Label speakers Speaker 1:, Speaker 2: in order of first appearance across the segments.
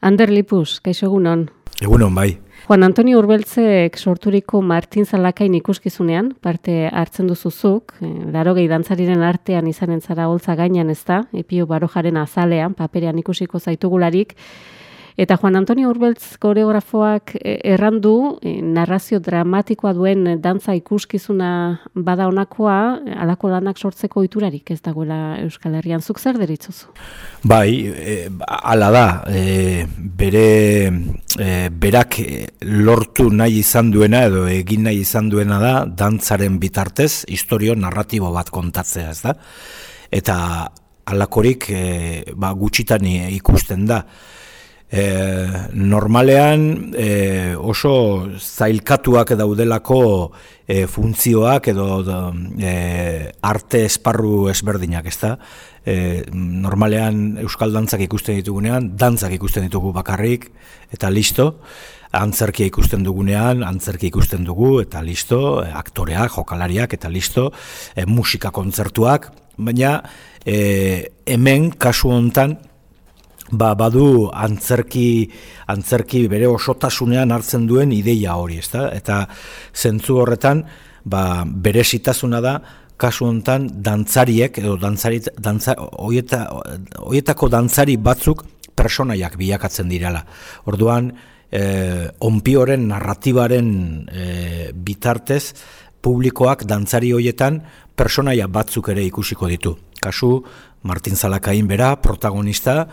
Speaker 1: Ander Lipus, kaixo egunon.
Speaker 2: Egunon, bai.
Speaker 1: Juan Antonio Urbeltzek sorturiko Martin Zalakain ikuskizunean, parte hartzen duzuzuk, eh, laro gehi dantzariren artean izanen zara holtza gainan ez da, epio barojaren azalean, paperean ikusiko zaitugularik, Eta Juan Antonio Urbeltz koreografoak eh, errandu eh, narrazio dramatikoa duen dantza ikuskizuna bada honakoa, alako lanak sortzeko iturarik ez dagoela Euskal Herrian zuk zer deritzuzu?
Speaker 2: Bai, e, ala da, bere berak lortu nahi izan duena edo egin nahi izan duena da dantzaren bitartez historio narratibo bat kontatzea ez da. Eta alakorik e, ba, gutxitan ikusten da. E, normalean e, oso zailkatuak daudelako e, funtzioak edo e, arte esparru ezberdinak, ezta? E, normalean euskal dantzak ikusten ditugunean, dantzak ikusten ditugu bakarrik eta listo. Antzerkia ikusten dugunean, antzerkia ikusten dugu eta listo, aktoreak, jokalariak eta listo, e, musika kontzertuak, baina e, hemen kasu hontan ba, badu antzerki, antzerki bere osotasunean hartzen duen ideia hori, ezta? Eta zentzu horretan, ba, bere zitasuna da, kasu honetan dantzariek, edo dantzari, dantza, oieta, oietako dantzari batzuk personaiak bilakatzen direla. Orduan, eh, onpioren narratibaren eh, bitartez, publikoak dantzari hoietan personaia batzuk ere ikusiko ditu. Kasu, Martin Zalakain bera, protagonista,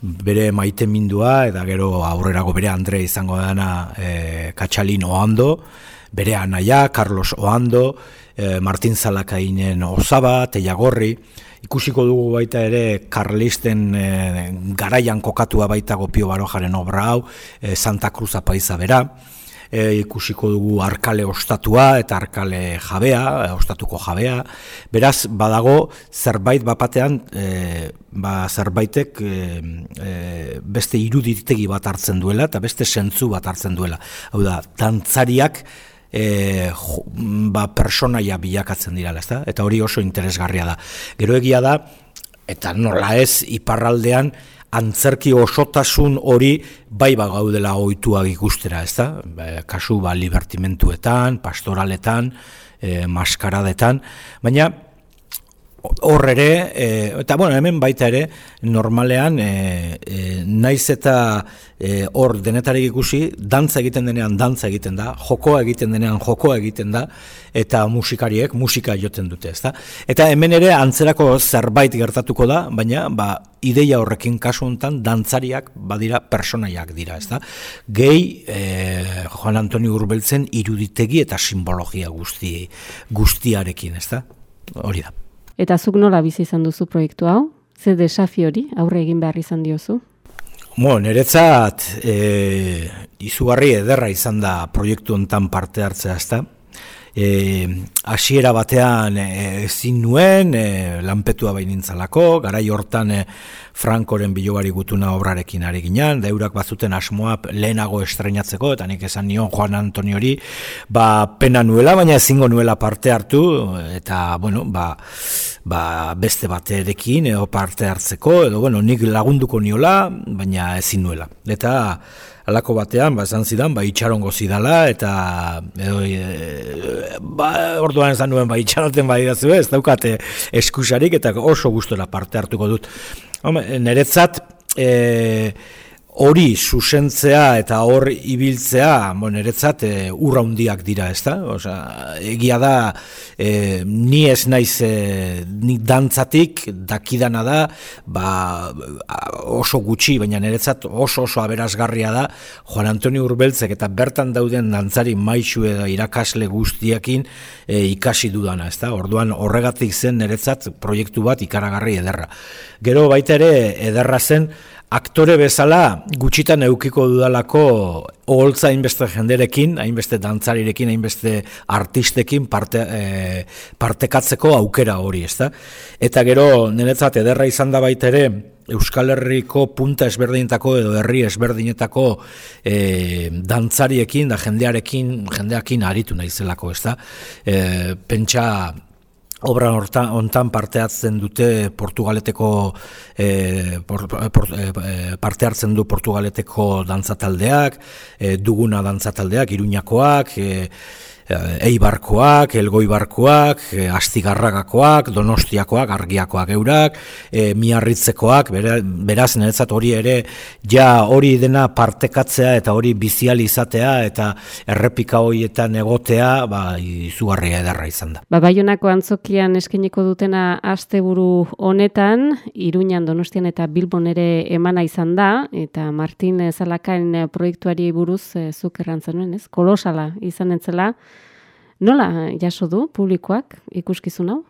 Speaker 2: bere maite mindua, eta gero aurrerago bere Andre izango dana e, Katxalin Oando, bere anaia, Carlos Oando, e, Martin Zalakainen Osaba, Teiagorri, ikusiko dugu baita ere Karlisten e, garaian kokatua baita gopio barojaren obra hau, e, Santa Cruz apaiza bera, e, ikusiko dugu arkale ostatua eta arkale jabea, e, ostatuko jabea. Beraz, badago zerbait bapatean, e, ba, zerbaitek e, e, beste iruditegi bat hartzen duela eta beste sentzu bat hartzen duela. Hau da, dantzariak e, ba, personaia bilakatzen dira, ezta? eta hori oso interesgarria da. Gero egia da, eta nola ez, iparraldean, antzerki osotasun hori bai ba gaudela ohituak ikustera, ezta? Ba, kasu ba libertimentuetan, pastoraletan, e, maskaradetan, baina hor ere, e, eta bueno, hemen baita ere, normalean, e, e, naiz eta hor e, denetarik ikusi, dantza egiten denean dantza egiten da, jokoa egiten denean jokoa egiten da, eta musikariek musika joten dute, ezta? Eta hemen ere antzerako zerbait gertatuko da, baina ba, ideia horrekin kasu honetan dantzariak badira personaiak dira, ezta? Gehi, e, Juan Antonio Urbeltzen iruditegi eta simbologia guzti, guztiarekin, ezta? Hori da.
Speaker 1: Eta zuk nola bizi izan duzu proiektu hau? Ze desafi hori aurre egin behar izan diozu?
Speaker 2: Mo, niretzat e, izugarri ederra izan da proiektu hontan parte hartzea ezta. E, asiera batean e, ezin nuen, e, lanpetua bainintzalako, garai hortan e, Frankoren bilogari gutuna obrarekin ari ginen, da eurak bazuten asmoa lehenago estrenatzeko, eta nik esan nion Juan Antoniori, ba, pena nuela, baina ezingo nuela parte hartu, eta, bueno, ba, ba, beste baterekin, edo parte hartzeko, edo, bueno, nik lagunduko niola, baina ezin nuela. Eta, alako batean, ba, esan zidan, ba, itxarongo zidala, eta, edo, e, ba, orduan esan nuen, ba, itxaroten bai ez daukate eskusarik, eta oso gustora parte hartuko dut. Neretzat, e, hori susentzea eta hor ibiltzea, bon, eretzat, e, urra hundiak dira, ez da? Osa, egia da, e, ni ez naiz, e, ni dantzatik, dakidana da, ba, oso gutxi, baina niretzat oso oso aberazgarria da, Juan Antonio Urbeltzek eta bertan dauden dantzari maisu edo irakasle guztiakin e, ikasi dudana, ez da? Orduan horregatik zen niretzat proiektu bat ikaragarri ederra. Gero baita ere ederra zen, aktore bezala gutxitan eukiko dudalako oholtza hainbeste jenderekin, hainbeste dantzarirekin, hainbeste artistekin parte, e, partekatzeko aukera hori, ezta? Eta gero, niretzat, ederra izan da baita ere, Euskal Herriko punta esberdinetako edo herri esberdinetako e, dantzariekin da jendearekin, jendeakin aritu nahi zelako, ezta? E, pentsa obra hortan ontan parte hartzen dute Portugaleteko e, por, por, e, parte hartzen du Portugaleteko dantzataldeak, e, duguna dantzataldeak, iruñakoak, e, eibarkoak, elgoibarkoak, e, astigarragakoak, donostiakoak, argiakoak eurak, e, miarritzekoak, beraz niretzat hori ere, ja hori dena partekatzea eta hori bizializatea eta errepika horietan egotea, ba, izugarria edarra izan da.
Speaker 1: Ba, baionako antzokian eskeniko dutena asteburu honetan, Iruñan, Donostian eta Bilbon ere emana izan da, eta Martin Zalakain proiektuari buruz e, zuk errantzen ez? Kolosala izan entzela, Nola jaso du publikoak ikuskizun hau?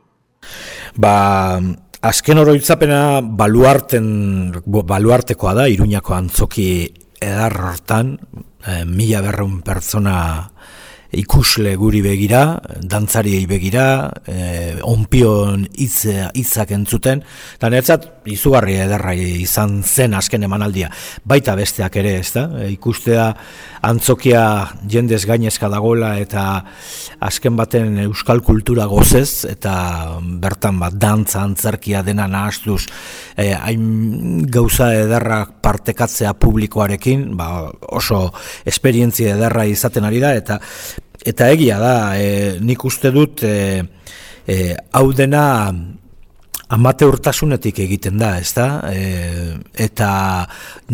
Speaker 2: Ba, azken oroitzapena baluarten, baluartekoa da, iruñako antzoki edar hortan, e, mila berreun pertsona ikusle guri begira, dantzariei begira, e, onpion hitza hitzak entzuten, eta netzat izugarri ederra izan zen azken emanaldia. Baita besteak ere, ez da? E, ikustea antzokia jendez gainezka dagoela eta azken baten euskal kultura gozez, eta bertan bat dantza antzerkia dena nahaztuz, e, hain gauza ederra partekatzea publikoarekin, ba, oso esperientzia ederra izaten ari da, eta Eta egia da, e, nik uste dut e, e, hau dena amate urtasunetik egiten da, ez da? E, eta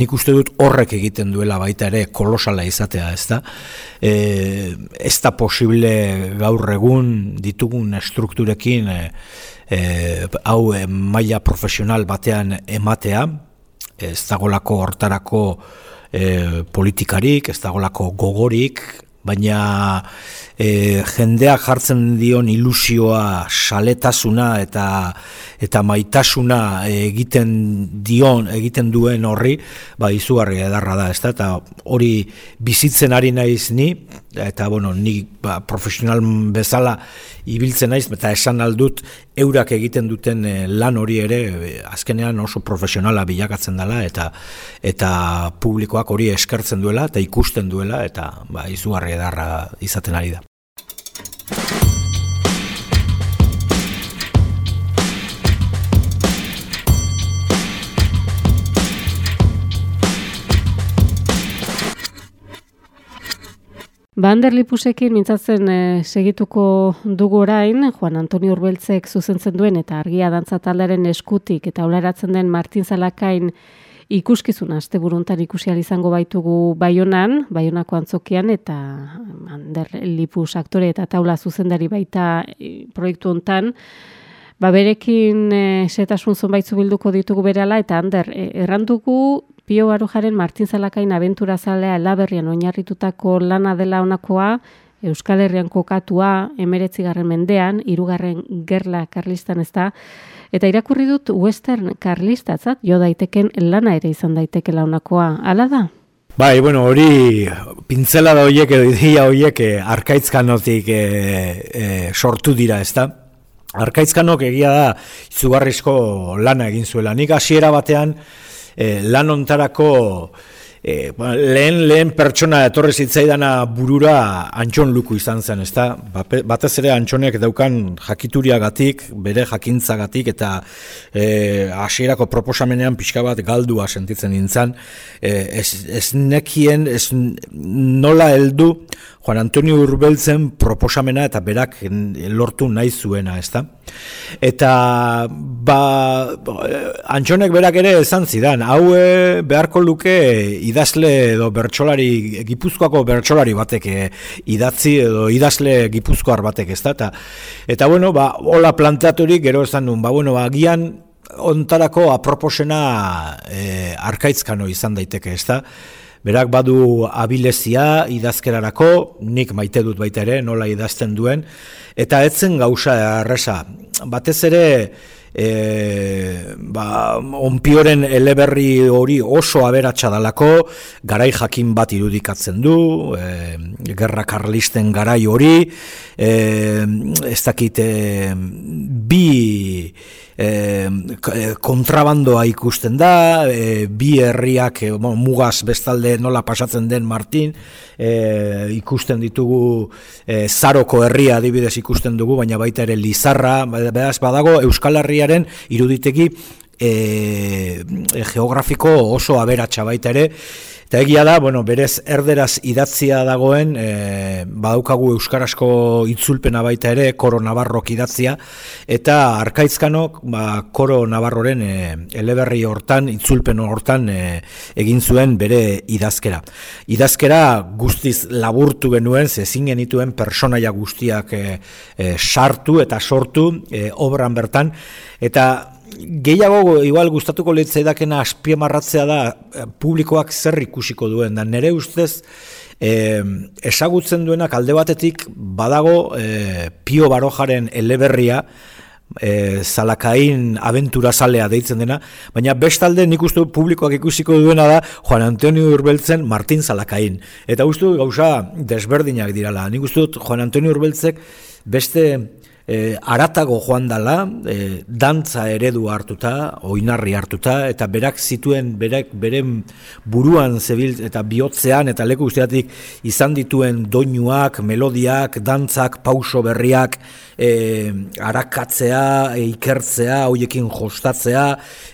Speaker 2: nik uste dut horrek egiten duela baita ere kolosala izatea, ez da? E, ez da posible gaur egun ditugun strukturekin e, e, hau e, maila profesional batean ematea, ez dagolako hortarako e, politikarik, ez dagolako gogorik, baina e, jendeak jartzen dion ilusioa, saletasuna eta eta maitasuna egiten dion, egiten duen horri, ba izugarri edarra da, ezta? Eta hori bizitzen ari naiz ni eta bueno, ni ba, profesional bezala ibiltzen naiz eta esan aldut eurak egiten duten eh, lan hori ere eh, azkenean oso profesionala bilakatzen dela eta eta publikoak hori eskertzen duela eta ikusten duela eta ba izugarri edarra izaten ari da.
Speaker 1: Bander Lipusekin mintzatzen e, segituko dugu orain, Juan Antonio Urbeltzek zuzentzen duen eta argia dantza taldearen eskutik eta ularatzen den Martin Zalakain ikuskizun aste buruntan ikusial izango baitugu Baionan, Baionako antzokian eta Bander Lipus aktore eta taula zuzendari baita e, proiektu hontan. Ba berekin e, setasun zonbaitzu bilduko ditugu berala eta Ander e, errandugu Pio Barujaren Martin Zalakain abentura zalea elaberrian oinarritutako lana dela honakoa, Euskal Herrian kokatua, emeretzi garren mendean, irugarren gerla karlistan ez da, eta irakurri dut western karlistatzat, jo daiteken lana ere izan daiteke launakoa. Hala da?
Speaker 2: Bai, bueno, hori pintzela da horiek edo idea horiek eh, arkaitzkanotik e, e, sortu dira, ez da? Arkaitzkanok egia da izugarrizko lana egin zuela. Nik hasiera batean, e, lan ontarako e, lehen lehen pertsona etorri zitzaidana burura antxon luku izan zen, ezta? Batez ere antxonek daukan jakituriagatik, bere jakintzagatik eta e, hasierako proposamenean pixka bat galdua sentitzen nintzen, e, ez, ez nekien, ez nola heldu Juan Antonio Urbeltzen proposamena eta berak lortu nahi zuena, ezta? Eta ba, antxonek berak ere esan zidan, hau e, beharko luke idazle edo bertsolari, gipuzkoako bertsolari batek e, idatzi edo idazle gipuzkoar batek, ezta? Eta, eta bueno, ba, hola planteaturik gero esan nun, ba, bueno, ba, gian ontarako aproposena e, arkaitzkano izan daiteke, ezta? Berak badu abilezia idazkerarako, nik maite dut baita ere, nola idazten duen, eta etzen gauza erresa. Batez ere, e, ba, onpioren eleberri hori oso aberatsa dalako, garai jakin bat irudikatzen du, e, gerra karlisten garai hori, e, ez dakit bi e, kontrabandoa ikusten da, e, bi herriak e, mugaz bestalde nola pasatzen den Martin, e, ikusten ditugu e, Zaroko herria adibidez ikusten dugu, baina baita ere Lizarra, beraz badago Euskal Herriaren iruditegi e, geografiko oso aberatsa baita ere, Eta egia da, bueno, berez erderaz idatzia dagoen, e, badaukagu euskarazko itzulpena baita ere, koro nabarrok idatzia, eta arkaizkanok, ba, koro nabarroren e, eleberri hortan, itzulpen hortan e, egin zuen bere idazkera. Idazkera guztiz laburtu genuen, zezin genituen personaia guztiak e, e, sartu eta sortu e, obran bertan, eta gehiago igual gustatuko litzaidakena azpiemarratzea da eh, publikoak zer ikusiko duen da nere ustez e, esagutzen duenak alde batetik badago e, Pio Barojaren eleberria e, zalakain aventura salea deitzen dena, baina bestalde nik uste publikoak ikusiko duena da Juan Antonio Urbeltzen Martin Zalakain. Eta uste gauza desberdinak dirala. Nik uste Juan Antonio Urbeltzek beste e, aratago joan dala, e, dantza eredu hartuta, oinarri hartuta, eta berak zituen, berak beren buruan zebil eta bihotzean, eta leku usteatik izan dituen doinuak, melodiak, dantzak, pauso berriak, e, arakatzea, e, ikertzea, hoiekin jostatzea,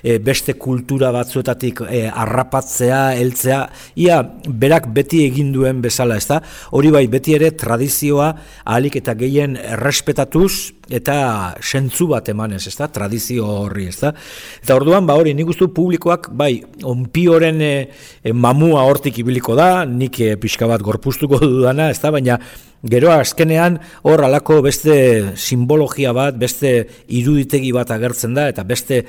Speaker 2: e, beste kultura batzuetatik e, arrapatzea, heltzea, ia berak beti egin duen bezala, ezta? Hori bai, beti ere tradizioa ahalik eta gehien errespetatuz, Jesús eta sentzu bat emanez, ezta? Tradizio horri, ezta? Eta orduan ba hori, nik uste publikoak bai, onpioren e, mamua hortik ibiliko da, nik e, pixka bat gorpustuko dudana, ezta? Baina Gero azkenean hor alako beste simbologia bat, beste iruditegi bat agertzen da eta beste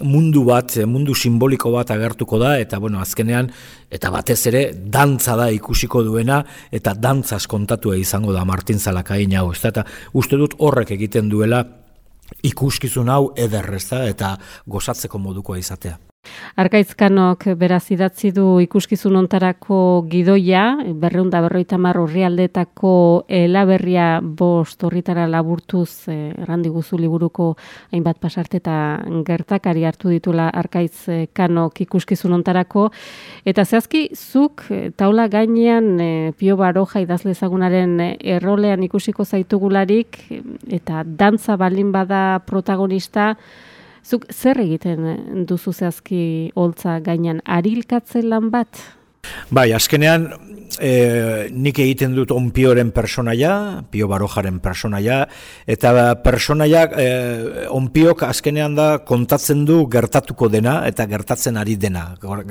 Speaker 2: mundu bat, mundu simboliko bat agertuko da eta bueno, azkenean eta batez ere dantza da ikusiko duena eta dantzaz kontatua izango da Martin Zalakain hau, ezta? Eta uste dut horrek egiten duela ikuskizun hau ederrezta eta gozatzeko modukoa izatea.
Speaker 1: Arkaizkanok beraz idatzi du ikuskizun ontarako gidoia, berreunda berroita marro rialdetako elaberria bost horritara laburtuz eh, errandi guzu liburuko hainbat pasarte eta gertakari hartu ditula Arkaizkanok ikuskizun ontarako. Eta zehazki, zuk eh, taula gainean eh, Pio Baroja idazle ezagunaren eh, errolean ikusiko zaitugularik eta dantza balin bada protagonista, Zuk zer egiten duzu zehazki holtza gainean arilkatzen lan bat?
Speaker 2: Bai, azkenean e, nik egiten dut onpioren personaia, pio barojaren personaia, eta personaia e, onpiok azkenean da kontatzen du gertatuko dena eta gertatzen ari dena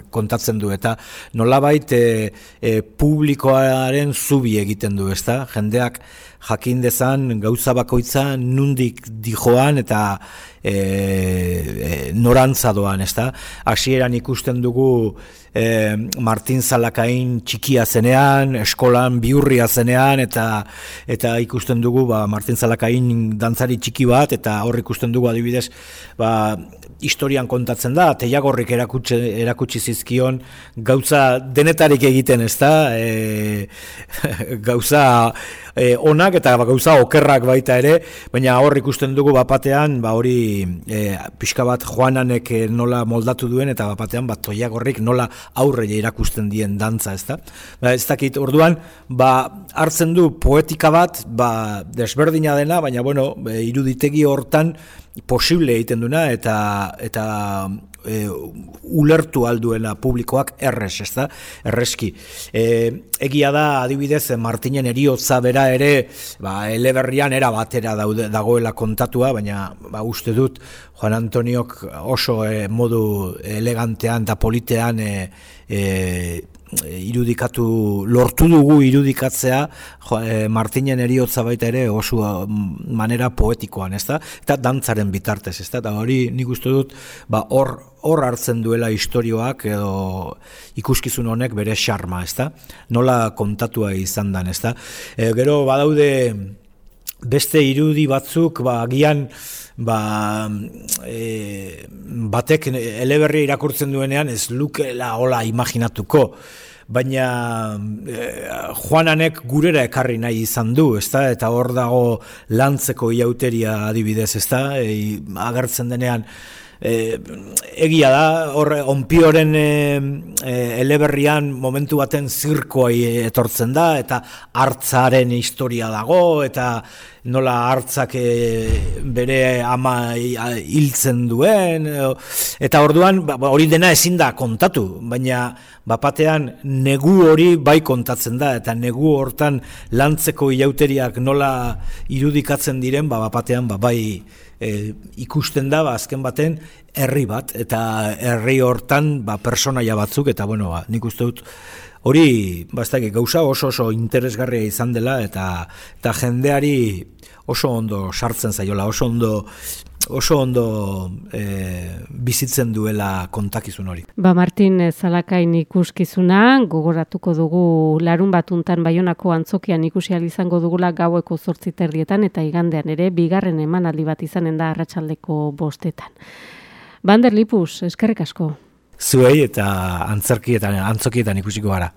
Speaker 2: kontatzen du. Eta nolabait e, e, publikoaren zubi egiten du, ezta? Jendeak jakin dezan gauza bakoitza nundik dijoan eta e, e, norantza doan, ezta? Hasieran ikusten dugu e, Martin Zalakain txikia zenean, eskolan biurria zenean, eta eta ikusten dugu ba, Martin Zalakain dantzari txiki bat, eta hor ikusten dugu adibidez, ba, historian kontatzen da, teiagorrik erakutsi, erakutsi zizkion, gauza denetarik egiten, ezta? E, gauza e, onak eta gauza okerrak baita ere, baina hor ikusten dugu bapatean, ba hori e, pixka bat joananek e, nola moldatu duen, eta bapatean bat toiagorrik nola aurre irakusten dien dantza, ezta? Ba, ez dakit, orduan, ba, hartzen du poetika bat, ba, desberdina dena, baina, bueno, e, iruditegi hortan posible egiten duna, eta, eta e, ulertu alduela publikoak errez, ez da, errezki. E, egia da, adibidez, Martinen eriotza bera ere, ba, eleberrian era batera daude, dagoela kontatua, baina ba, uste dut, Juan Antoniok oso e, modu elegantean eta politean e, E, irudikatu lortu dugu irudikatzea jo, e, Martinen eriotza baita ere oso manera poetikoan, ezta? Eta dantzaren bitartez, ezta? Eta hori nik uste dut, ba hor hor hartzen duela istorioak edo ikuskizun honek bere xarma, ezta? Nola kontatua izan dan, ezta? E, gero badaude beste irudi batzuk, ba agian ba, e, batek eleberri irakurtzen duenean ez lukela hola imaginatuko, baina e, Juananek gurera ekarri nahi izan du, ezta? eta hor dago lantzeko iauteria adibidez, ezta? E, agertzen denean, e, egia da, hor onpioren e, e, eleberrian momentu baten zirkoa etortzen da, eta hartzaren historia dago, eta nola hartzak e, bere ama hiltzen duen, eta orduan ba, ba, hori dena ezin da kontatu, baina bapatean negu hori bai kontatzen da, eta negu hortan lantzeko ilauteriak nola irudikatzen diren, ba, bapatean ba, bai e, ikusten da ba, azken baten herri bat. Eta herri hortan ba personaia batzuk eta bueno ba nik uste dut hori ba gauza oso oso interesgarria izan dela eta eta jendeari oso ondo sartzen zaiola oso ondo oso ondo e, bizitzen duela kontakizun hori.
Speaker 1: Ba Martin Zalakain ikuskizuna, gogoratuko dugu larun batuntan baionako antzokian ikusi izango dugula gaueko zortzi terdietan eta igandean ere bigarren emanaldi bat izanen da arratsaldeko bostetan. Bander Lipus, eskerrik asko.
Speaker 2: Zuei eta antzerkietan, antzokietan ikusiko gara.